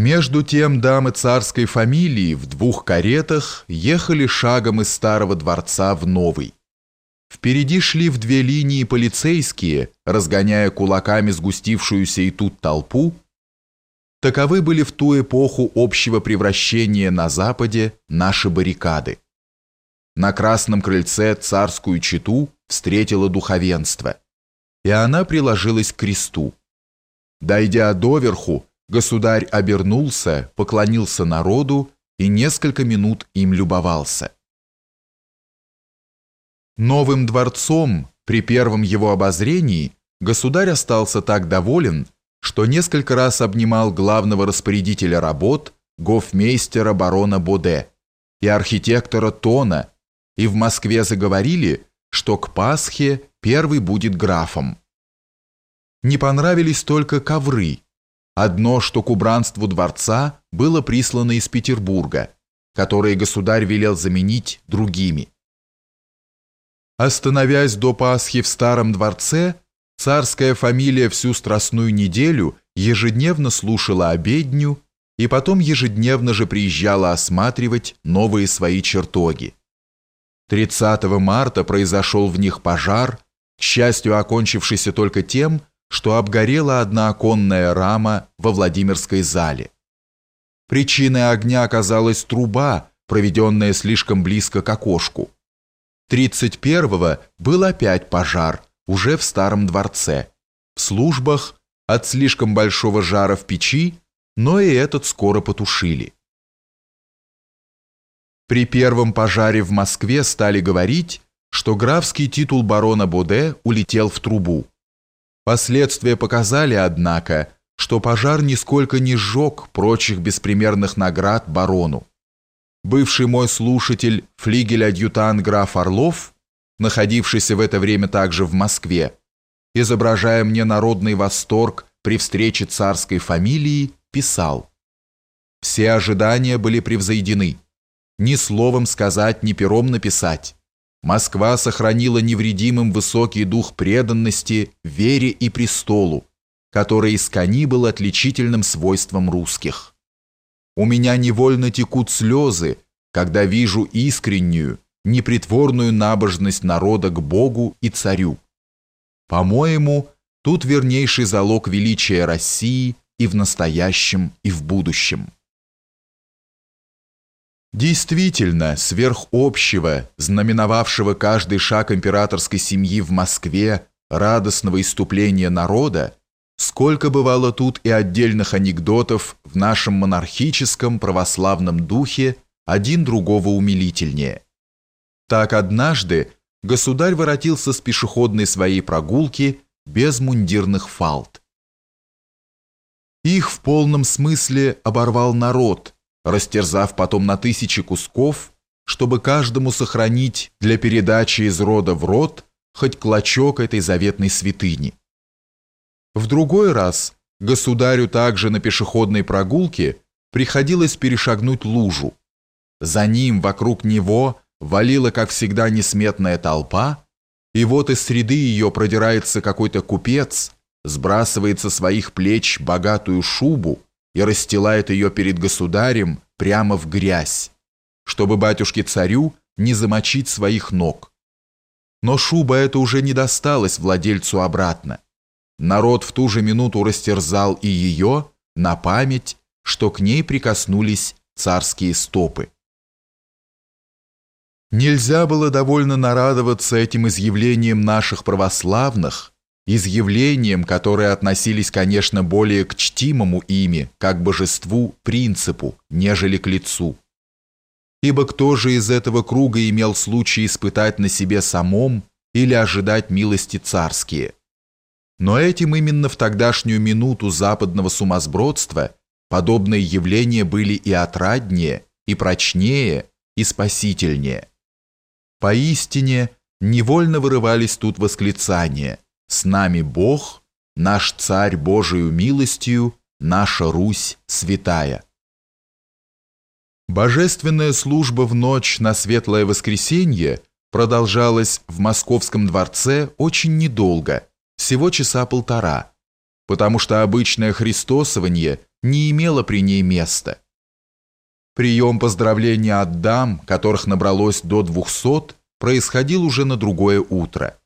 Между тем дамы царской фамилии в двух каретах ехали шагом из старого дворца в новый. Впереди шли в две линии полицейские, разгоняя кулаками сгустившуюся и тут толпу. Таковы были в ту эпоху общего превращения на Западе наши баррикады. На красном крыльце царскую чету встретило духовенство, и она приложилась к кресту. Дойдя доверху, Государь обернулся, поклонился народу и несколько минут им любовался. Новым дворцом при первом его обозрении государь остался так доволен, что несколько раз обнимал главного распорядителя работ, гофмейстера барона Боде и архитектора Тона, и в Москве заговорили, что к Пасхе первый будет графом. Не понравились только ковры, Одно, что к убранству дворца было прислано из Петербурга, которые государь велел заменить другими. Остановясь до Пасхи в старом дворце, царская фамилия всю страстную неделю ежедневно слушала обедню и потом ежедневно же приезжала осматривать новые свои чертоги. 30 марта произошел в них пожар, к счастью, окончившийся только тем, что обгорела одна оконная рама во Владимирской зале. Причиной огня оказалась труба, проведенная слишком близко к окошку. 31-го был опять пожар, уже в старом дворце. В службах от слишком большого жара в печи, но и этот скоро потушили. При первом пожаре в Москве стали говорить, что графский титул барона Боде улетел в трубу. Последствия показали, однако, что пожар нисколько не сжег прочих беспримерных наград барону. Бывший мой слушатель, флигель-адъютант граф Орлов, находившийся в это время также в Москве, изображая мне народный восторг при встрече царской фамилии, писал «Все ожидания были превзойдены. Ни словом сказать, ни пером написать. Москва сохранила невредимым высокий дух преданности вере и престолу, который из кони был отличительным свойством русских. У меня невольно текут слезы, когда вижу искреннюю, непритворную набожность народа к Богу и царю. По-моему, тут вернейший залог величия России и в настоящем, и в будущем. Действительно, сверхобщего, знаменовавшего каждый шаг императорской семьи в Москве, радостного иступления народа, сколько бывало тут и отдельных анекдотов в нашем монархическом православном духе, один другого умилительнее. Так однажды государь воротился с пешеходной своей прогулки без мундирных фалт. Их в полном смысле оборвал народ – растерзав потом на тысячи кусков, чтобы каждому сохранить для передачи из рода в род хоть клочок этой заветной святыни. В другой раз государю также на пешеходной прогулке приходилось перешагнуть лужу. За ним, вокруг него, валила, как всегда, несметная толпа, и вот из среды ее продирается какой-то купец, сбрасывает со своих плеч богатую шубу, и расстилает ее перед государем прямо в грязь, чтобы батюшке-царю не замочить своих ног. Но шуба эта уже не досталась владельцу обратно. Народ в ту же минуту растерзал и ее на память, что к ней прикоснулись царские стопы. Нельзя было довольно нарадоваться этим изъявлением наших православных, изъявлением, которые относились, конечно, более к чтимому ими, как божеству, принципу, нежели к лицу. Ибо кто же из этого круга имел случай испытать на себе самом или ожидать милости царские? Но этим именно в тогдашнюю минуту западного сумасбродства подобные явления были и отраднее, и прочнее, и спасительнее. Поистине, невольно вырывались тут восклицания – с нами Бог, наш Царь Божию милостью, наша Русь святая. Божественная служба в ночь на Светлое Воскресенье продолжалась в Московском дворце очень недолго, всего часа полтора, потому что обычное христосование не имело при ней места. Прием поздравления от дам, которых набралось до двухсот, происходил уже на другое утро.